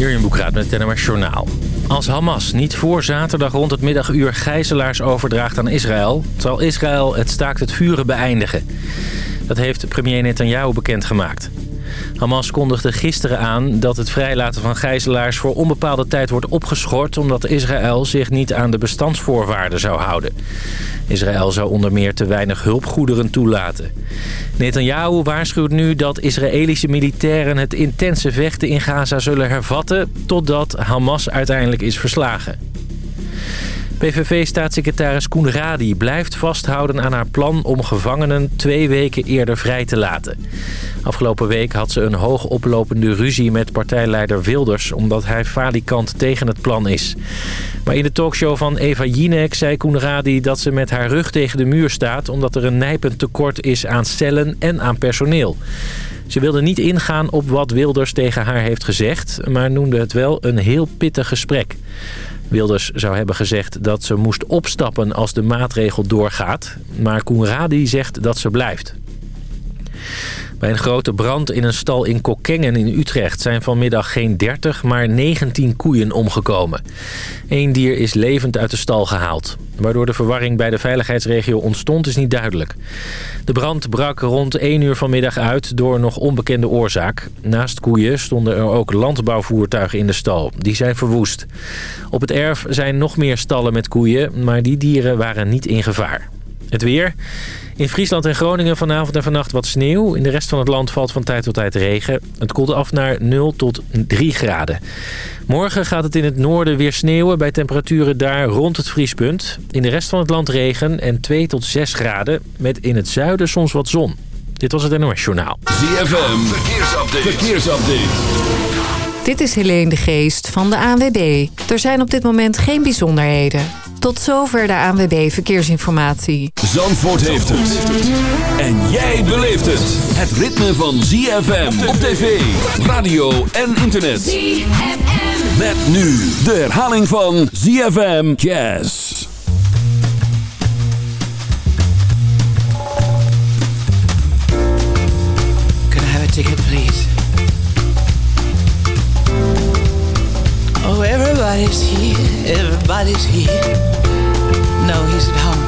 Jurjen Boekraat met het Journaal. Als Hamas niet voor zaterdag rond het middaguur gijzelaars overdraagt aan Israël... zal Israël het staakt het vuren beëindigen. Dat heeft premier Netanyahu bekendgemaakt. Hamas kondigde gisteren aan dat het vrijlaten van gijzelaars voor onbepaalde tijd wordt opgeschort... omdat Israël zich niet aan de bestandsvoorwaarden zou houden. Israël zou onder meer te weinig hulpgoederen toelaten. Netanyahu waarschuwt nu dat Israëlische militairen het intense vechten in Gaza zullen hervatten... totdat Hamas uiteindelijk is verslagen. PVV-staatssecretaris Koen Radi blijft vasthouden aan haar plan om gevangenen twee weken eerder vrij te laten. Afgelopen week had ze een hoogoplopende ruzie met partijleider Wilders... omdat hij falikant tegen het plan is. Maar in de talkshow van Eva Jinek zei Koen Radi dat ze met haar rug tegen de muur staat... omdat er een nijpend tekort is aan cellen en aan personeel. Ze wilde niet ingaan op wat Wilders tegen haar heeft gezegd... maar noemde het wel een heel pittig gesprek. Wilders zou hebben gezegd dat ze moest opstappen als de maatregel doorgaat. Maar Koenradi zegt dat ze blijft. Bij een grote brand in een stal in Kokkengen in Utrecht... zijn vanmiddag geen 30, maar 19 koeien omgekomen. Eén dier is levend uit de stal gehaald. Waardoor de verwarring bij de veiligheidsregio ontstond is niet duidelijk. De brand brak rond 1 uur vanmiddag uit door nog onbekende oorzaak. Naast koeien stonden er ook landbouwvoertuigen in de stal. Die zijn verwoest. Op het erf zijn nog meer stallen met koeien... maar die dieren waren niet in gevaar. Het weer... In Friesland en Groningen vanavond en vannacht wat sneeuw. In de rest van het land valt van tijd tot tijd regen. Het koelt af naar 0 tot 3 graden. Morgen gaat het in het noorden weer sneeuwen bij temperaturen daar rond het vriespunt. In de rest van het land regen en 2 tot 6 graden. Met in het zuiden soms wat zon. Dit was het NOS Journaal. ZFM, verkeersupdate. verkeersupdate. Dit is Helene de Geest van de ANWB. Er zijn op dit moment geen bijzonderheden. Tot zover de ANWB Verkeersinformatie. Zandvoort heeft het. En jij beleeft het. Het ritme van ZFM op tv, radio en internet. ZFM. Met nu de herhaling van ZFM Jazz. Can I have a ticket, please? Oh, everybody's here, everybody's here. No, he's at home.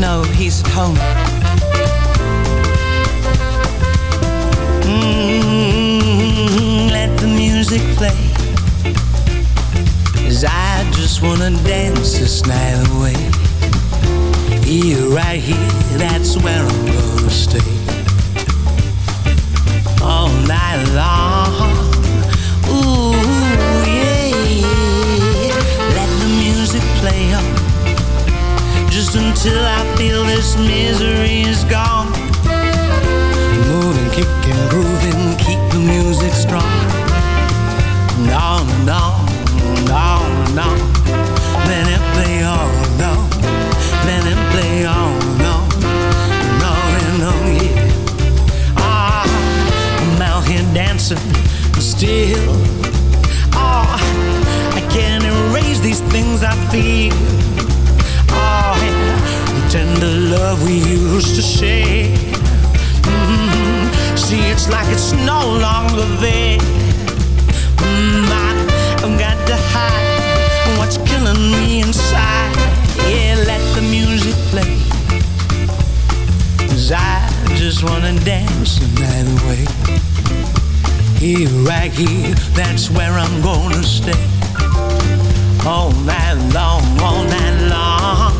No, he's at home. Mm, let the music play. Cause I just wanna dance this night away. Here, right here, that's where I'm gonna stay. All night long. Play. Just until I feel this misery is gone. Moving, kicking, grooving, keep the music strong. On and on, and on and on. Let it play on and on. Let it play on and on. And on and on, yeah. Ah, I'm out here dancing still. Oh, these things I feel. Oh, yeah, the tender love we used to share. Mm, see, it's like it's no longer there. Mm, I've got to hide what's killing me inside. Yeah, let the music play. Cause I just wanna dance the night away. Here, right here, that's where I'm gonna stay. All night long, all night long.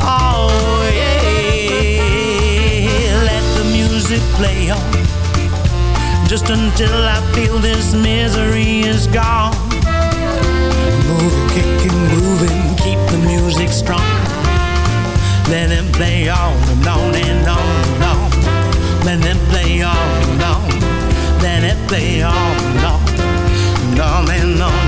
Oh, yeah. Let the music play on. Just until I feel this misery is gone. Moving, kicking, grooving, keep the music strong. Let it play on and on and on and on. Let it play on and on. Let it play on and on and on and on.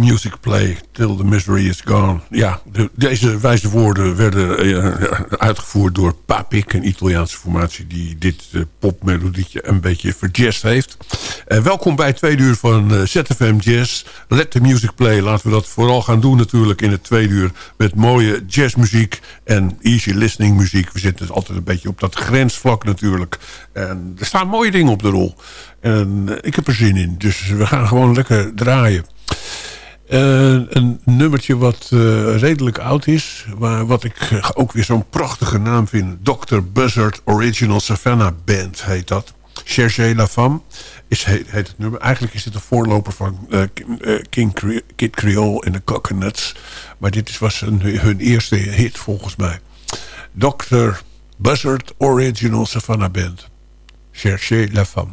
Music play till the misery is gone. Ja, deze wijze woorden werden uh, uitgevoerd door Papik, een Italiaanse formatie die dit uh, popmelodietje een beetje verjazzed heeft. Uh, welkom bij het tweede uur van ZFM Jazz. Let the music play. Laten we dat vooral gaan doen natuurlijk in het tweede uur met mooie jazzmuziek en easy listening muziek. We zitten dus altijd een beetje op dat grensvlak natuurlijk. En er staan mooie dingen op de rol. En ik heb er zin in. Dus we gaan gewoon lekker draaien. Uh, een nummertje wat uh, redelijk oud is. Maar wat ik ook weer zo'n prachtige naam vind. Dr. Buzzard Original Savannah Band heet dat. Cherchez la is, heet, het nummer. Eigenlijk is dit een voorloper van King Cre Kid Creole en de Coconuts. Maar dit was een, hun eerste hit volgens mij. Dr. Buzzard Original Savannah Band. Cherchez la Femme.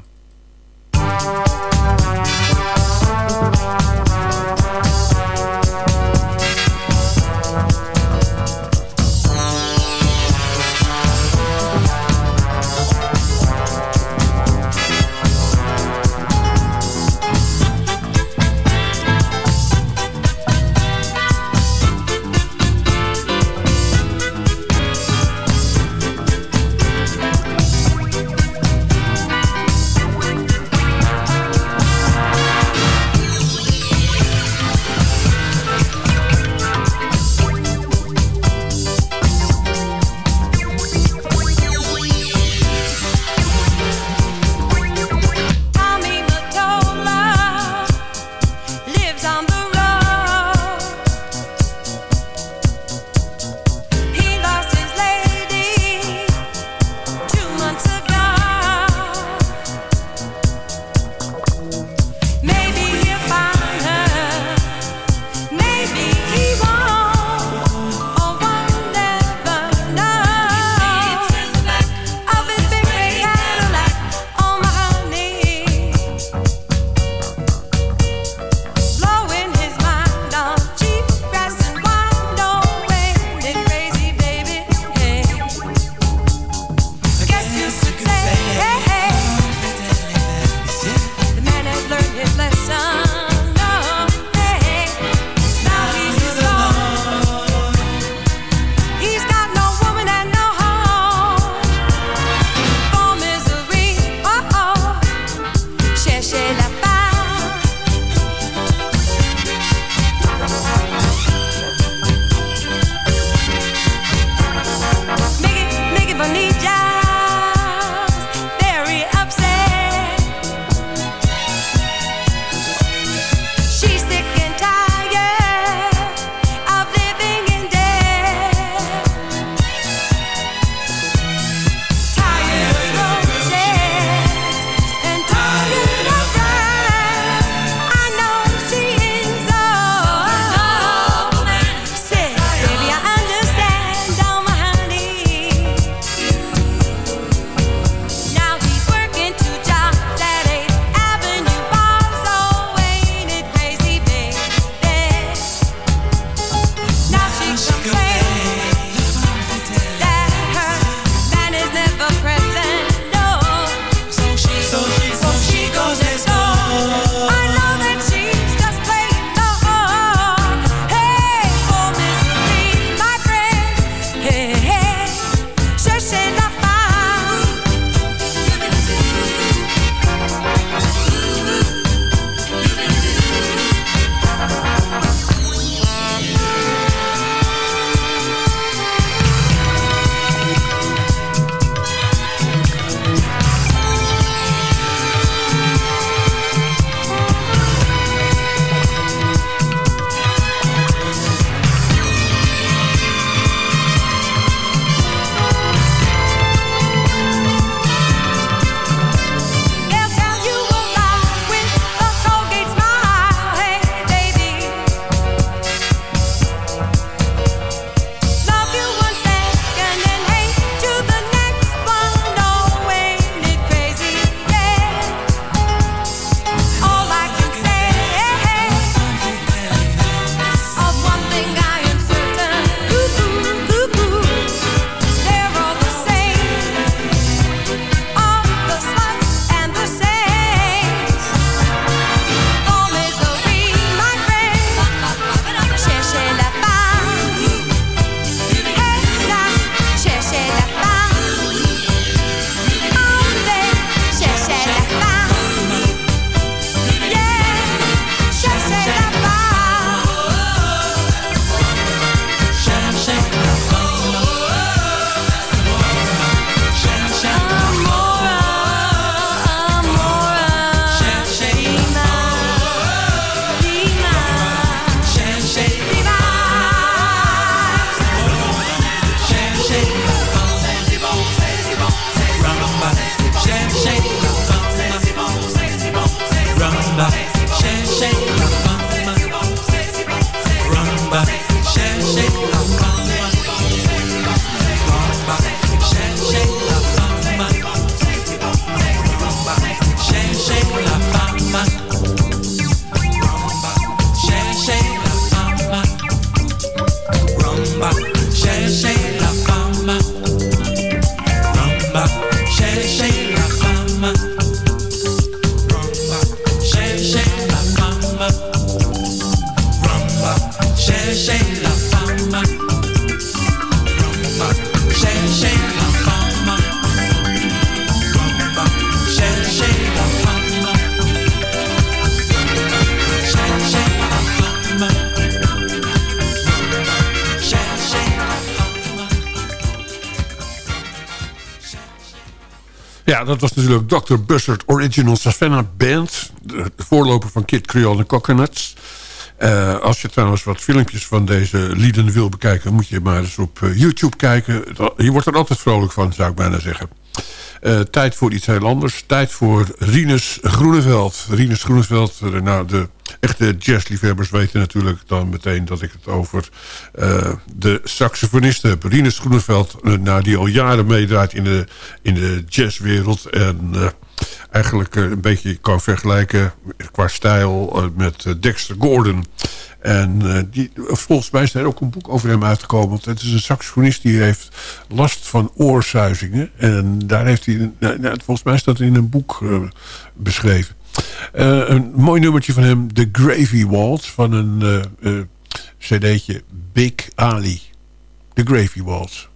Dat was natuurlijk Dr. Buzzard Original Savannah Band. De, voorloper van Kid Creole en Coconuts. Uh, als je trouwens wat filmpjes van deze lieden wil bekijken... moet je maar eens op uh, YouTube kijken. Je wordt er altijd vrolijk van, zou ik bijna zeggen. Uh, tijd voor iets heel anders. Tijd voor Rinus Groeneveld. Rinus Groeneveld, nou, de echte jazzliefhebbers weten natuurlijk dan meteen... dat ik het over uh, de saxofonist heb. Rinus Groeneveld, uh, die al jaren meedraait in de, in de jazzwereld... en eigenlijk een beetje kan vergelijken qua stijl met Dexter Gordon... En uh, die, volgens mij is er ook een boek over hem uitgekomen. Want het is een saxofonist die heeft last van oorzuizingen. En daar heeft hij, nou, nou, volgens mij staat in een boek uh, beschreven. Uh, een mooi nummertje van hem, The Gravy Waltz, van een cd'tje Big Ali. The Gravy Waltz.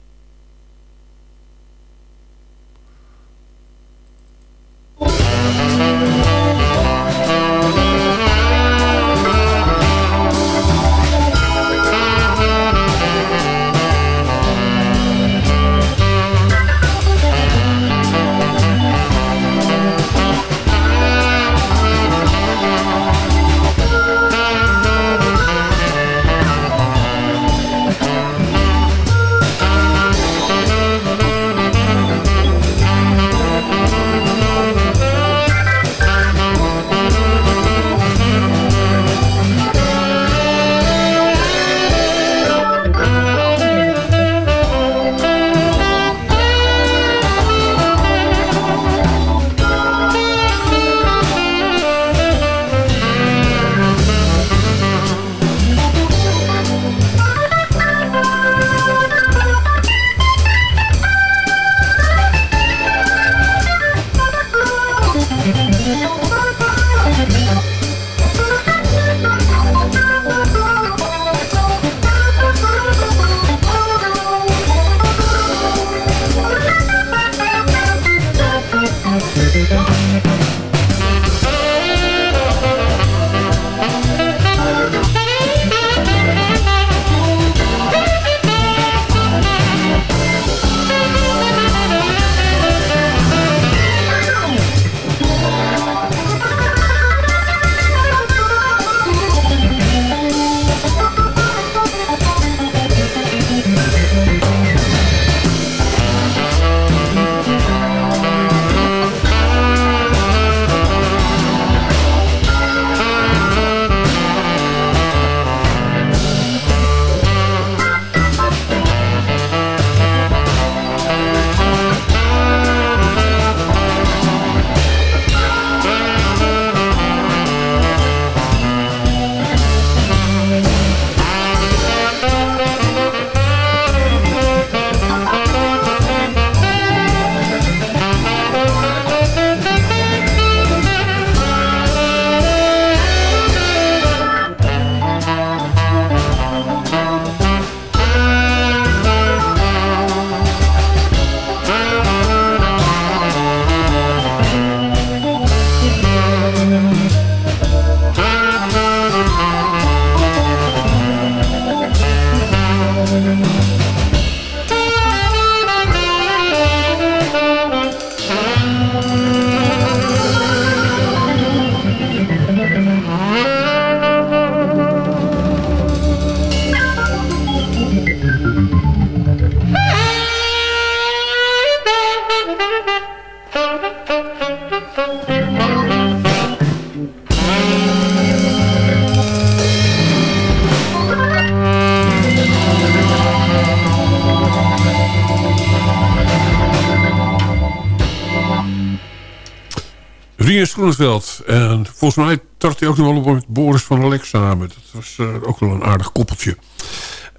En volgens mij trad hij ook nog wel op met Boris van Alex samen. Dat was uh, ook wel een aardig koppeltje.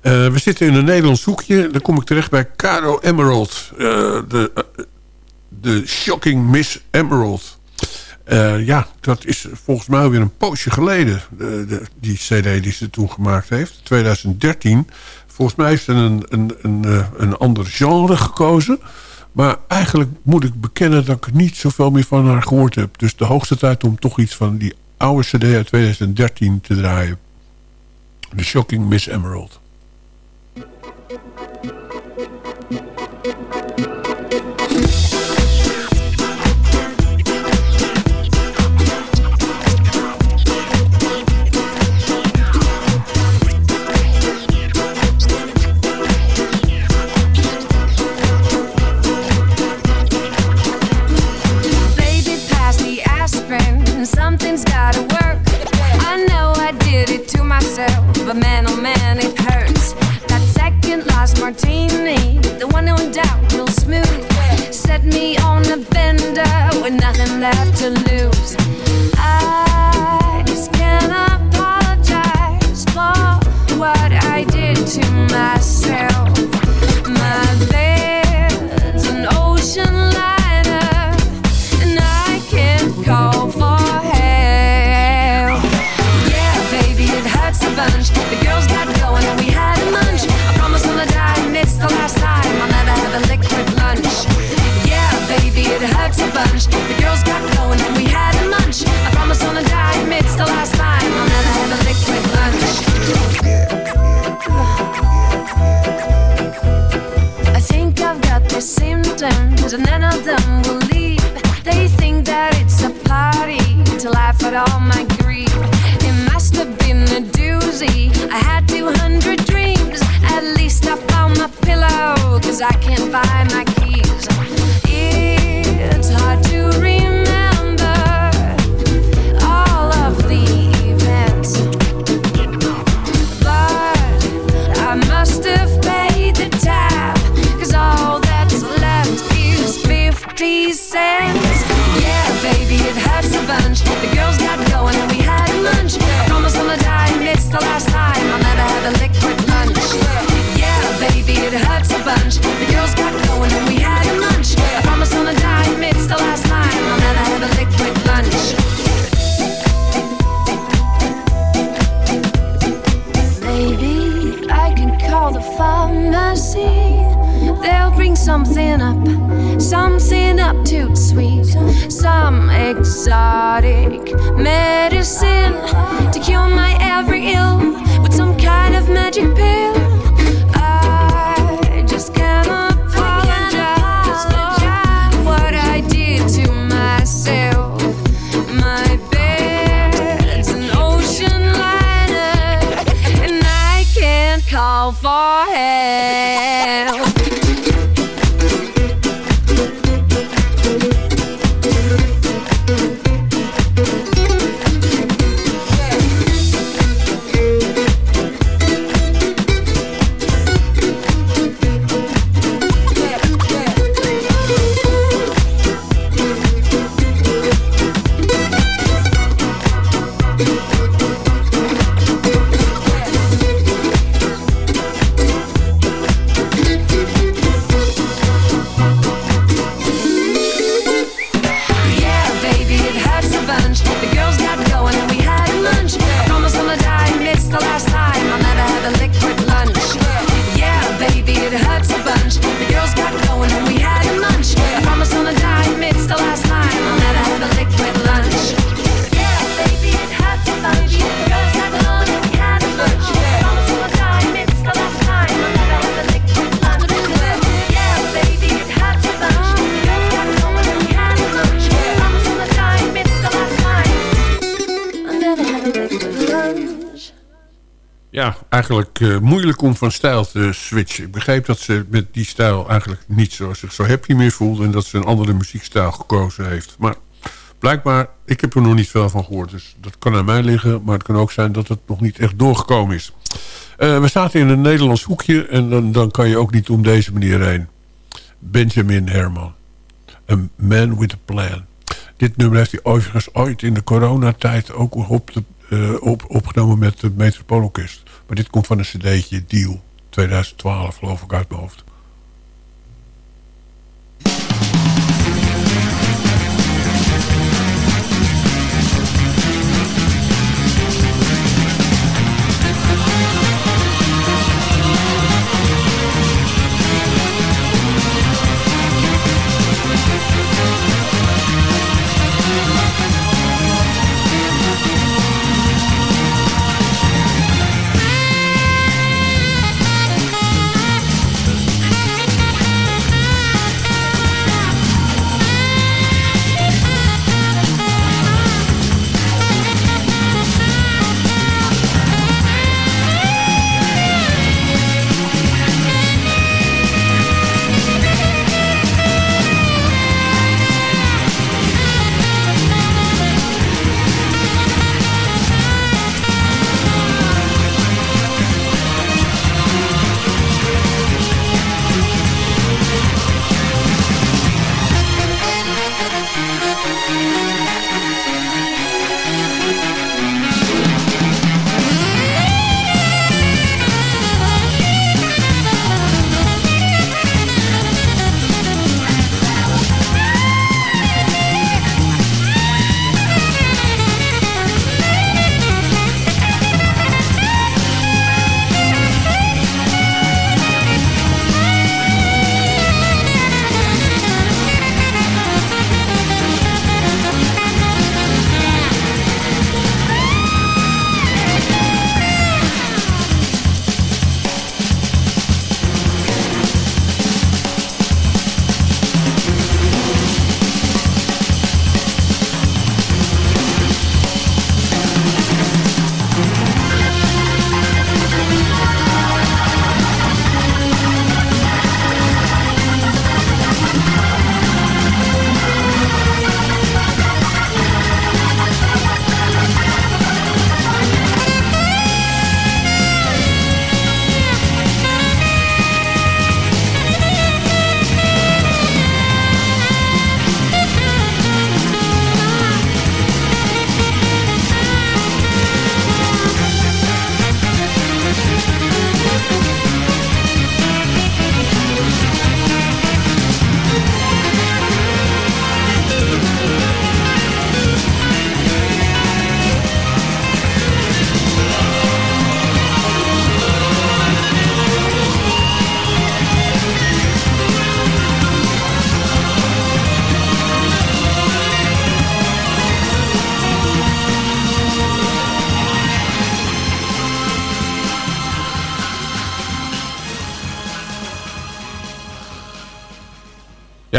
Uh, we zitten in een Nederlands hoekje. Dan kom ik terecht bij Caro Emerald. Uh, de, The Shocking Miss Emerald. Ja, dat is volgens mij alweer een poosje geleden. De, de, die cd die ze toen gemaakt heeft. 2013. Volgens mij heeft ze een, een, een, een ander genre gekozen. Maar eigenlijk moet ik bekennen dat ik niet zoveel meer van haar gehoord heb. Dus de hoogste tijd om toch iets van die oude cd uit 2013 te draaien. The Shocking Miss Emerald. Something's gotta work. I know I did it to myself, but man, oh man, it hurts. That second last martini, the one on doubt, real smooth, set me on a bender with nothing left to lose. I just can't apologize for what I did to myself. My bed's an ocean and none of them medicine to cure my every ill with some kind of magic pill. I just can't apologize for what I did to myself. My bed's an ocean liner, and I can't call for help. Eh, moeilijk om van stijl te switchen. Ik begreep dat ze met die stijl eigenlijk niet zo, zich zo happy meer voelde... en dat ze een andere muziekstijl gekozen heeft. Maar blijkbaar, ik heb er nog niet veel van gehoord. Dus dat kan aan mij liggen, maar het kan ook zijn dat het nog niet echt doorgekomen is. Eh, we zaten in een Nederlands hoekje en dan, dan kan je ook niet om deze manier heen. Benjamin Herman. A Man with a Plan. Dit nummer heeft hij overigens ooit in de coronatijd ook op de, eh, op, opgenomen met het Metropoolorkest. Maar dit komt van een cd'tje Deal 2012 geloof ik uit mijn hoofd.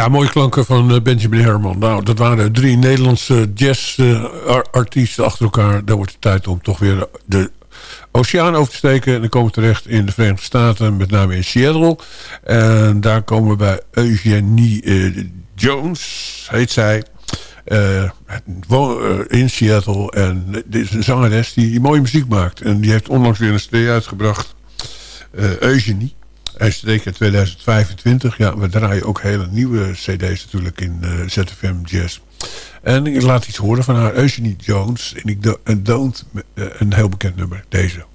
Ja, mooie klanken van eh, Benjamin Herman. Nou, dat waren drie Nederlandse jazzartiesten achter elkaar. Dan wordt het tijd om toch weer de oceaan over te steken. En dan komen we terecht in de Verenigde Staten, met name in Seattle. En daar komen we bij Eugenie uh, Jones, heet zij. Uh, in Seattle. En dit is een zangeres die mooie muziek maakt. En die heeft onlangs weer een cd uitgebracht. Eugenie. Is in 2025. Ja, we draaien ook hele nieuwe cd's natuurlijk in uh, ZFM Jazz. En ik laat iets horen van haar, Eugenie Jones. En ik do don't, een heel bekend nummer, deze.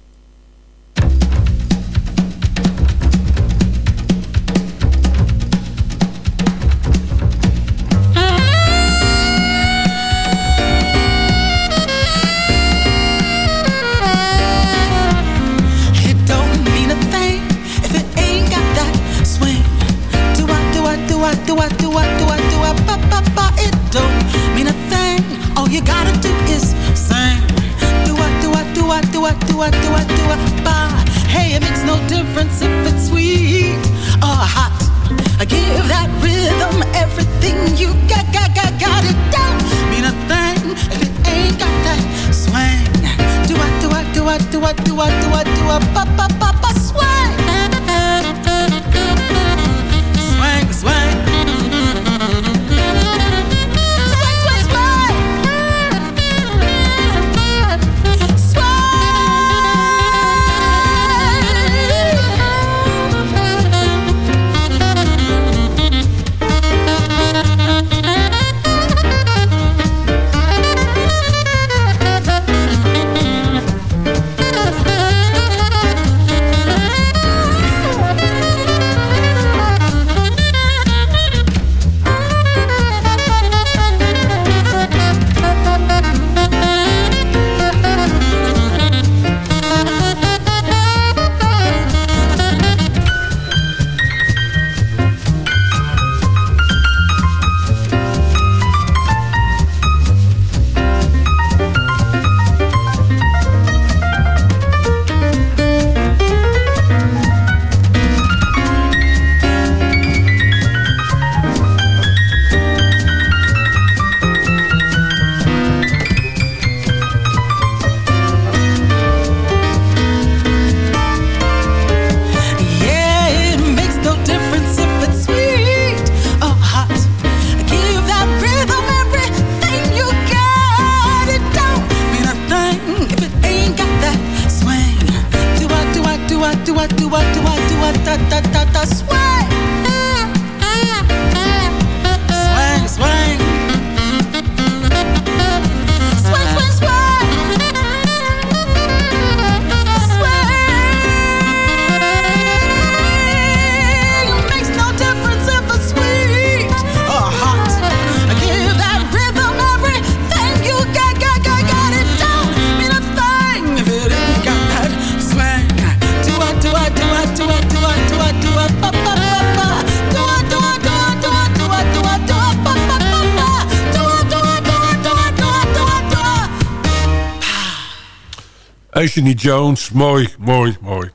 Anthony Jones, mooi, mooi, mooi.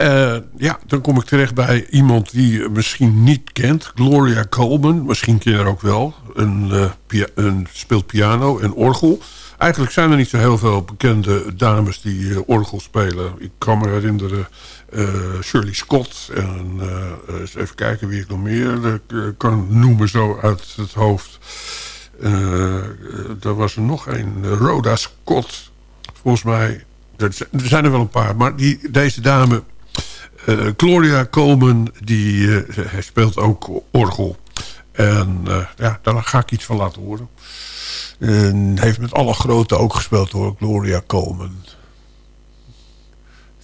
Uh, ja, dan kom ik terecht bij iemand die je misschien niet kent. Gloria Coleman, misschien ken je haar ook wel. Een, uh, een, speelt piano en orgel. Eigenlijk zijn er niet zo heel veel bekende dames die uh, orgel spelen. Ik kan me herinneren Shirley Scott. En eens even kijken wie ik nog meer kan noemen zo uit het hoofd. er was er nog een, Rhoda Scott. Volgens mij er zijn er wel een paar. Maar die, deze dame, Gloria Coleman, die uh, speelt ook orgel. En uh, ja, daar ga ik iets van laten horen. En heeft met alle grote ook gespeeld hoor, Gloria Coleman.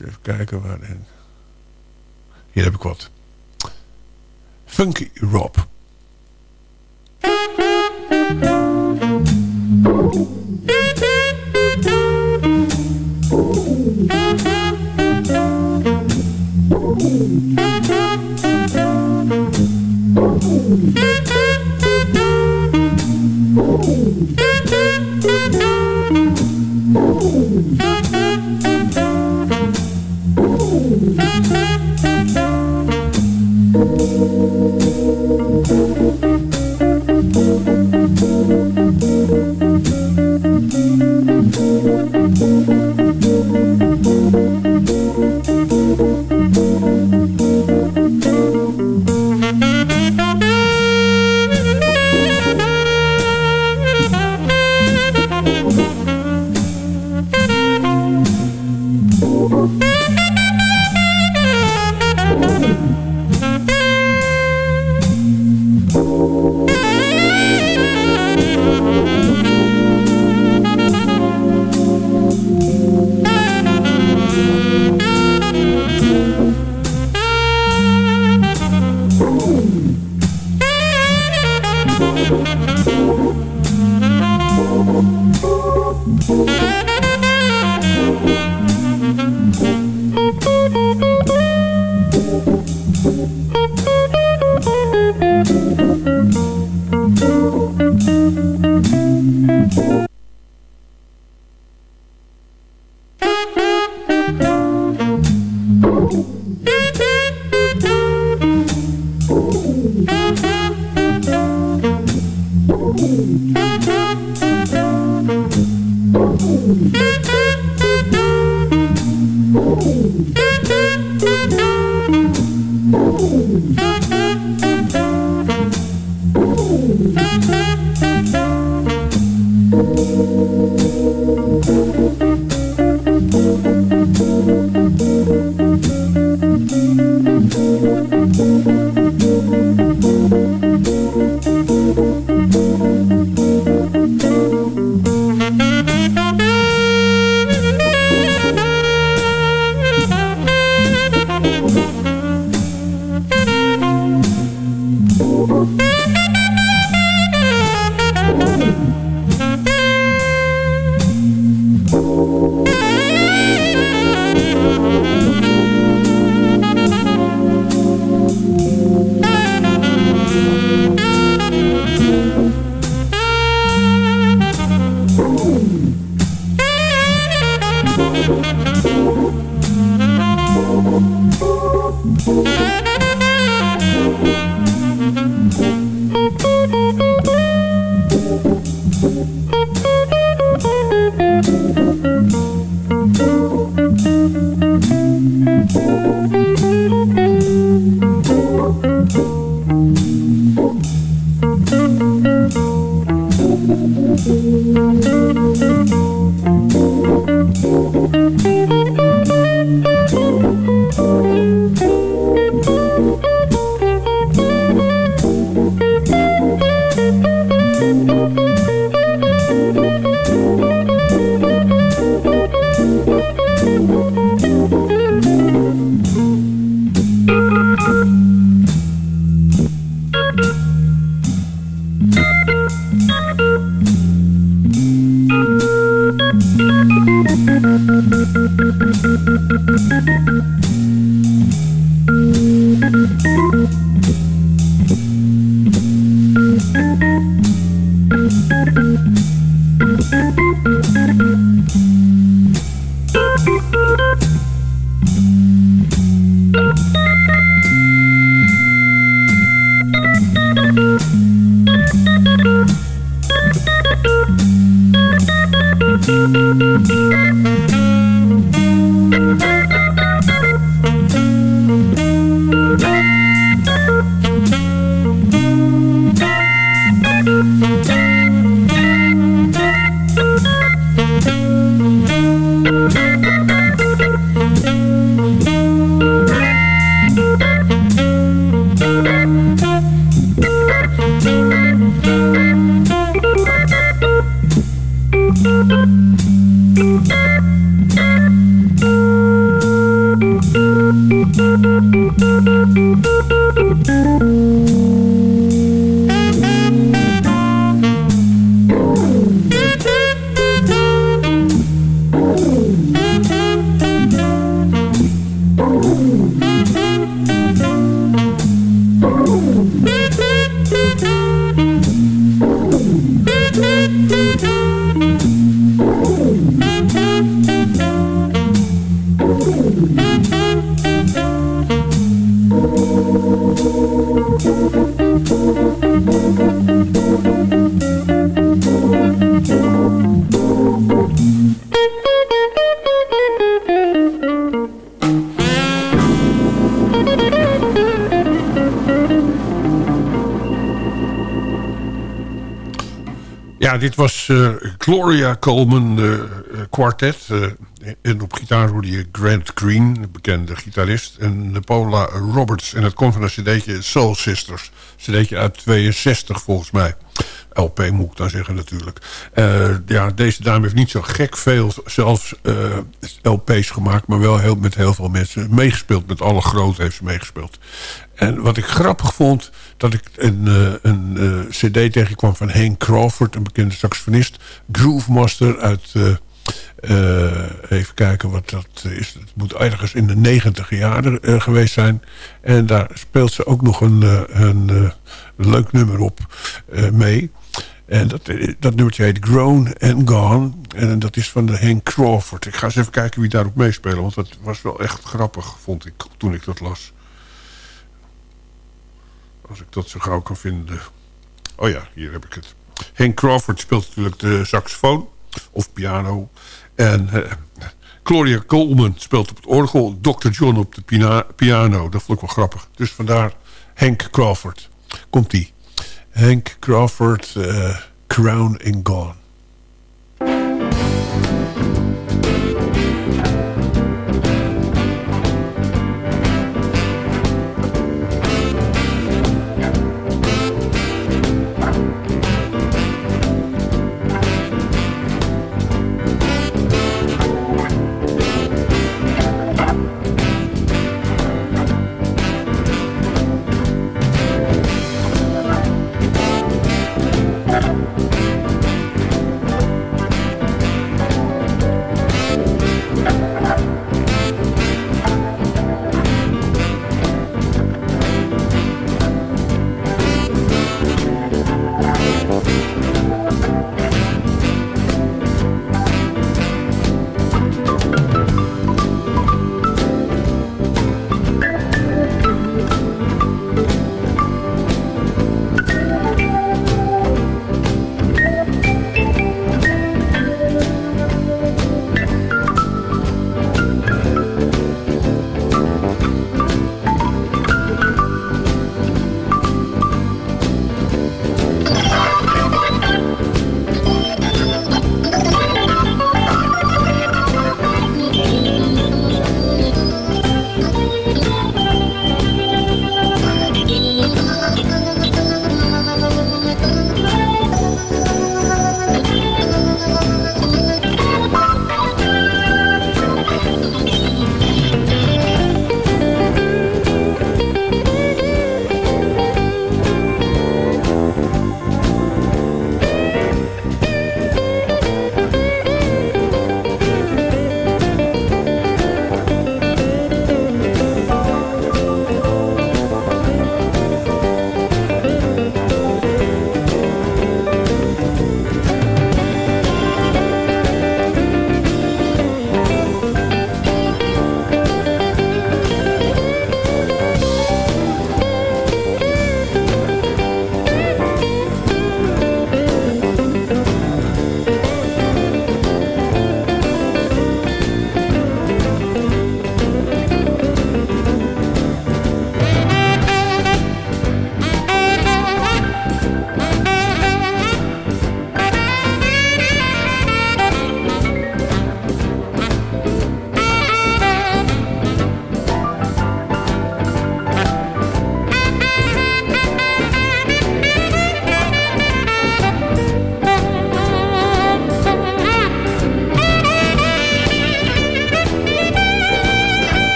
Even kijken waar. Hier heb ik wat. Funky Rob. Ja, dit was eh, Gloria Coleman uh, Quartet. Uh, en op gitaar hoorde je Grant Green, de bekende gitarist. En Paula Roberts. En het komt van een cd'tje Soul Sisters. cd'tje uit 62 volgens mij. LP moet ik dan zeggen natuurlijk. Eh, ja, deze dame heeft niet zo gek veel zelfs LP's gemaakt... maar wel heel, met heel veel mensen meegespeeld. Met alle grote heeft ze meegespeeld. En wat ik grappig vond... dat ik een, uh, een cd tegenkwam van Hank Crawford... een bekende saxofonist. Groove Master uit... even kijken wat dat is. Het moet ergens in de negentiger jaren geweest zijn. En daar speelt ze ook nog een, een leuk nummer op mee. En dat, dat nummertje heet Grown and Gone. En dat is van de Hank Crawford. Ik ga eens even kijken wie daarop meespelen. Want dat was wel echt grappig, vond ik, toen ik dat las. Als ik dat zo gauw kan vinden. Oh ja, hier heb ik het. Hank Crawford speelt natuurlijk de saxofoon. Of piano. En uh, Gloria Coleman speelt op het orgel. Dr. John op de piano. Dat vond ik wel grappig. Dus vandaar Hank Crawford. Komt-ie. Hank Crawford, uh, Crown and Gone.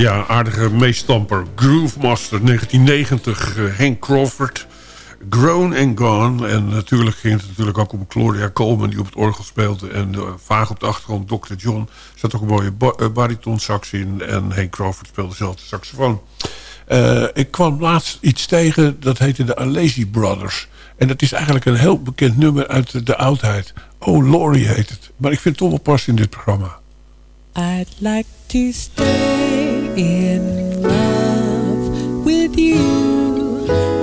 Ja, aardige meestamper. Groove Master 1990, uh, Hank Crawford. Grown and Gone. En natuurlijk ging het natuurlijk ook om Gloria Coleman die op het orgel speelde. En uh, vaag op de achtergrond Dr. John. Zat ook een mooie ba uh, bariton sax in. En Hank Crawford speelde zelf de saxofoon. Ik kwam laatst iets tegen, dat heette de Alesi Brothers. En dat is eigenlijk een heel bekend nummer uit de, de oudheid. Oh, Laurie heet het. Maar ik vind het toch wel pas in dit programma. I'd like to stay in love with you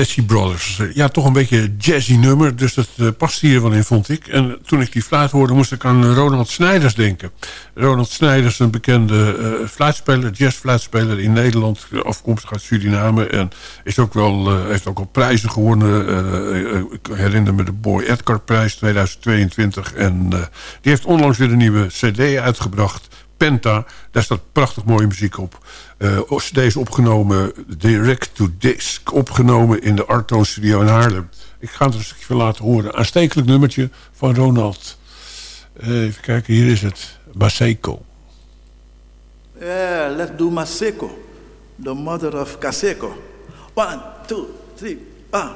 Alessi Brothers. Ja, toch een beetje jazzy nummer. Dus dat uh, past hier wel in, vond ik. En toen ik die fluit hoorde, moest ik aan Ronald Snijders denken. Ronald Snijders, een bekende uh, fluitspeler, jazzfluitspeler in Nederland. Afkomstig uit Suriname. En is ook wel, heeft ook al prijzen gewonnen. ik herinner me de Boy Edgar prijs 2022. En die heeft onlangs weer een nieuwe cd uitgebracht. Penta, daar staat prachtig mooie muziek op. Uh, deze opgenomen, direct to disc, opgenomen in de Artone Studio in Haarlem. Ik ga het een stukje laten horen. Aanstekelijk nummertje van Ronald. Uh, even kijken, hier is het. Maseko. Yeah, let's do Maseko, the mother of Kaseko. One, two, three, ah.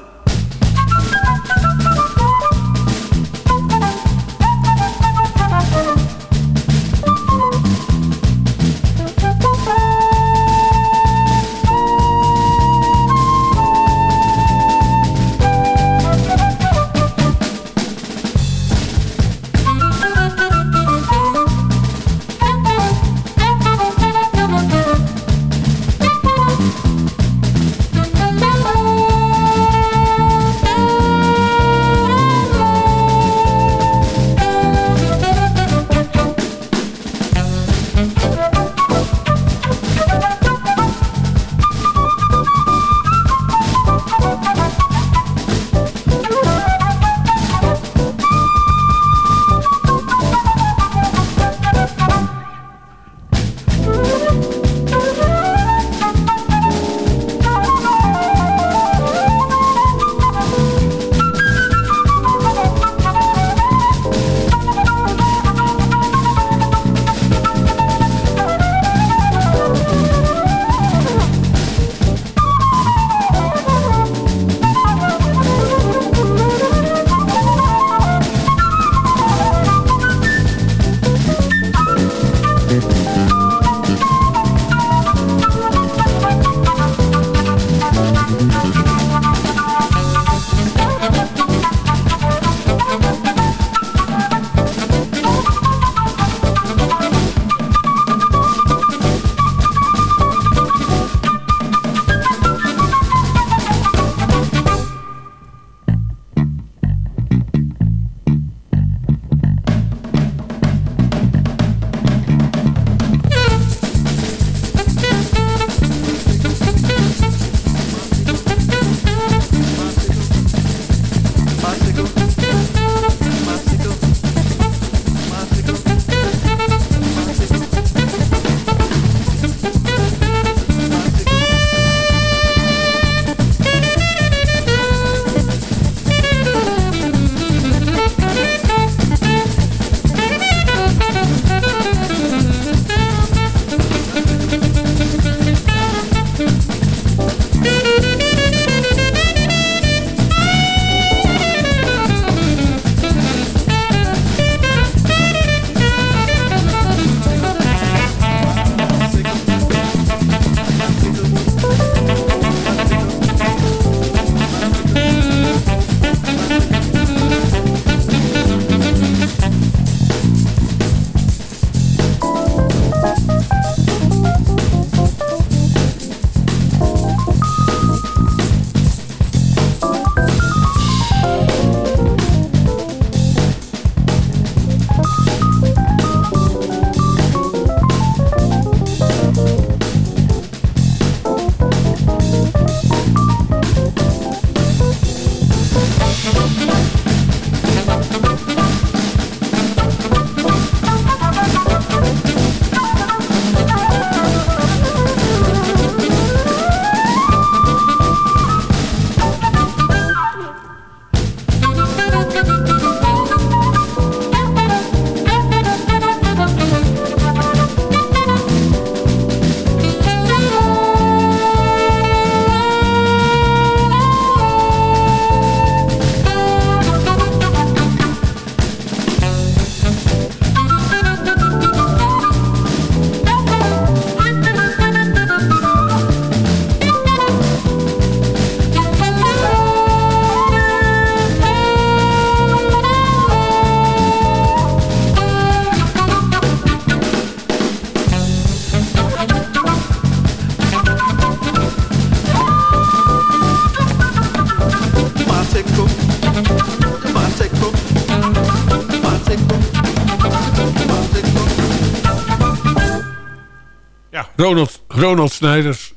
Ronald, Ronald Snijders.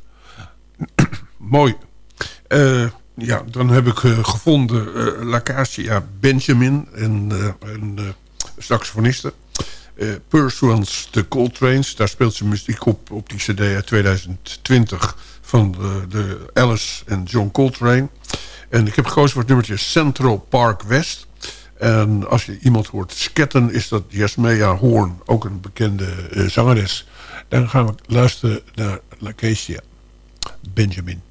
Mooi. Eh, ja, dan heb ik eh, gevonden eh Lacacia Benjamin, een, een saxofoniste. Pursuance the Coltrane's, daar speelt ze muziek op op die cd uit 2020 van de, de Alice en John Coltrane. En ik heb gekozen voor het nummertje Central Park West. En als je iemand hoort sketten, is dat Jasmea Hoorn, ook een bekende zangeres. Dan gaan we luisteren naar Lacacia Benjamin.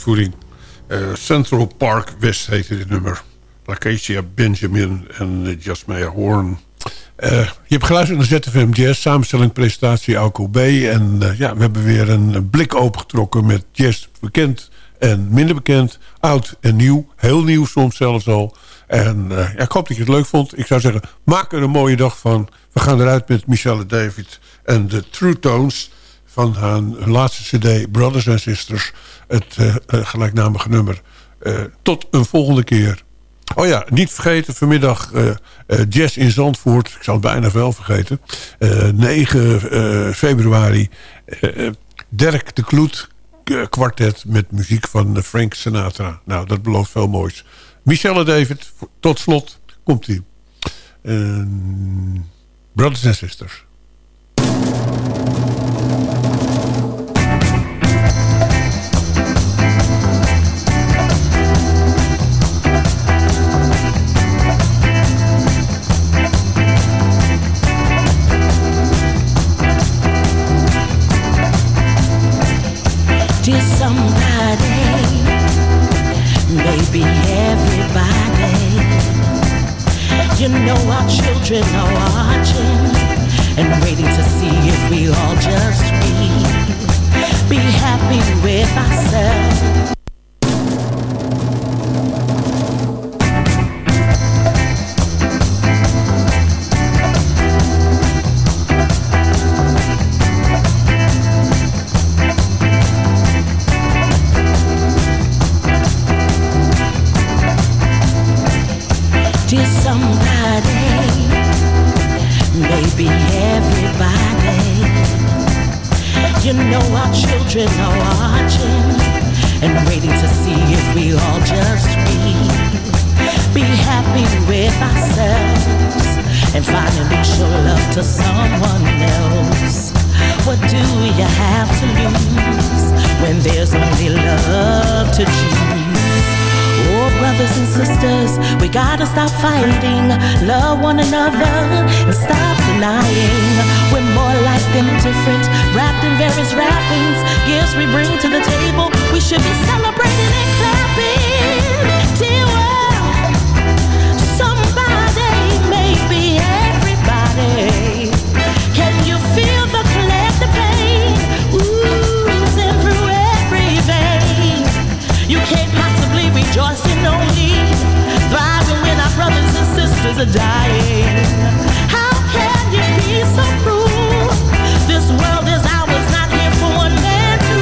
Uitvoering. Eh, Central Park West heette dit nummer. Lakecia Benjamin en uh, Jasmine Horn. Eh, je hebt geluisterd naar ZFM Jazz, samenstelling, presentatie Alco B. En eh, ja, we hebben weer een blik opengetrokken met jazz bekend en minder bekend. Oud en nieuw, heel nieuw soms zelfs al. En ja, ik hoop dat je het leuk vond. Ik zou zeggen, maak er een mooie dag van. We gaan eruit met Michelle David en de True Tones van hun laatste cd Brothers and Sisters. Het uh, gelijknamige nummer. Uh, tot een volgende keer. Oh ja, niet vergeten, vanmiddag uh, Jazz in Zandvoort. Ik zal het bijna wel vergeten. 9 februari. Dirk de Kloet kwartet met muziek van Frank Sinatra. Nou, dat belooft veel moois. Michelle David, tot slot komt hij. Brothers and Sisters. Dear somebody, maybe everybody. You know our children are watching and waiting to see if we all just be, be happy with ourselves. Somebody, maybe everybody. You know our children are watching and waiting to see if we all just be, be happy with ourselves and finally show love to someone else. What do you have to lose when there's only love to choose? Brothers and sisters, we gotta stop fighting, love one another, and stop denying. We're more like them different, wrapped in various wrappings. Gifts we bring to the table, we should be celebrating and clapping. Dear world, somebody, maybe everybody. Can you feel the collective pain oozing through every vein? You can't possibly rejoice thriving when our brothers and sisters are dying. How can you be so cruel? This world is ours, not here for one man to.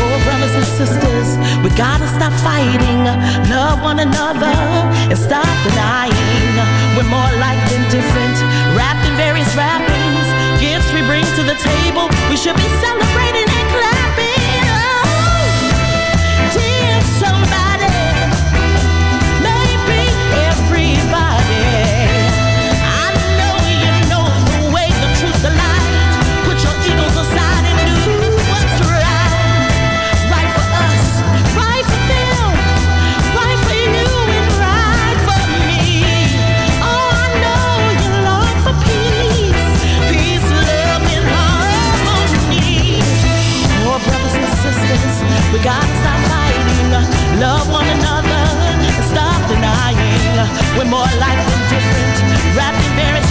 Oh, brothers and sisters, we gotta stop fighting, love one another, and stop denying. We're more like than different, wrapped in various wrappings. Gifts we bring to the table, we should be celebrating and clapping. We're more like than different, wrapped in various